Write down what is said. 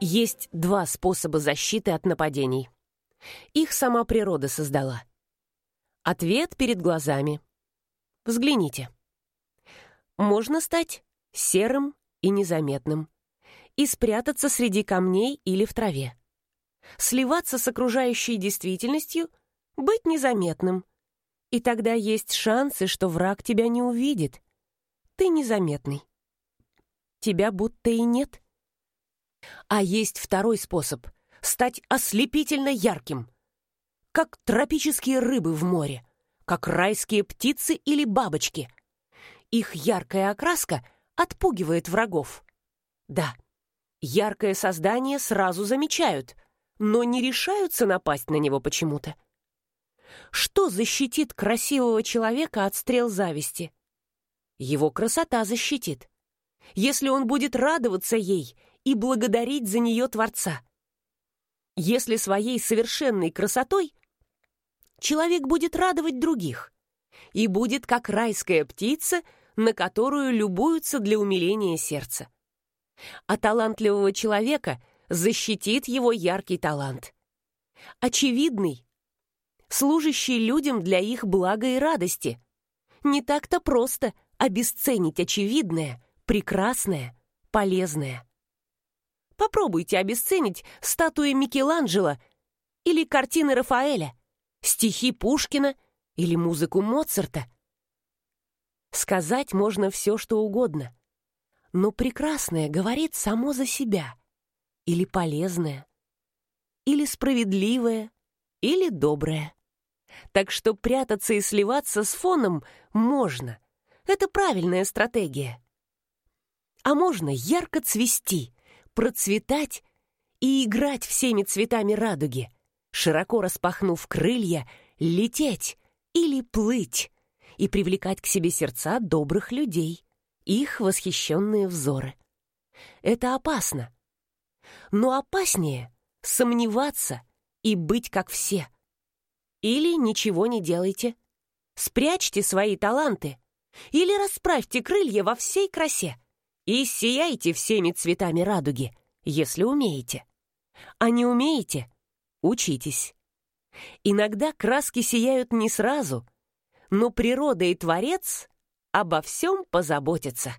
Есть два способа защиты от нападений. Их сама природа создала. Ответ перед глазами. Взгляните. Можно стать серым и незаметным и спрятаться среди камней или в траве. Сливаться с окружающей действительностью, быть незаметным. И тогда есть шансы, что враг тебя не увидит. Ты незаметный. Тебя будто и нет. А есть второй способ — стать ослепительно ярким. Как тропические рыбы в море, как райские птицы или бабочки. Их яркая окраска отпугивает врагов. Да, яркое создание сразу замечают, но не решаются напасть на него почему-то. Что защитит красивого человека от стрел зависти? Его красота защитит. Если он будет радоваться ей и благодарить за нее Творца. Если своей совершенной красотой человек будет радовать других и будет как райская птица, на которую любуются для умиления сердца. А талантливого человека защитит его яркий талант. Очевидный, служащий людям для их блага и радости. Не так-то просто обесценить очевидное, прекрасное, полезное. Попробуйте обесценить статуи Микеланджело или картины Рафаэля, стихи Пушкина или музыку Моцарта. Сказать можно все, что угодно, но прекрасное говорит само за себя, или полезное, или справедливое, или доброе. Так что прятаться и сливаться с фоном можно. Это правильная стратегия. А можно ярко цвести — процветать и играть всеми цветами радуги, широко распахнув крылья, лететь или плыть и привлекать к себе сердца добрых людей, их восхищенные взоры. Это опасно. Но опаснее сомневаться и быть как все. Или ничего не делайте. Спрячьте свои таланты или расправьте крылья во всей красе и сияйте всеми цветами радуги, если умеете. А не умеете — учитесь. Иногда краски сияют не сразу, но природа и Творец обо всем позаботятся.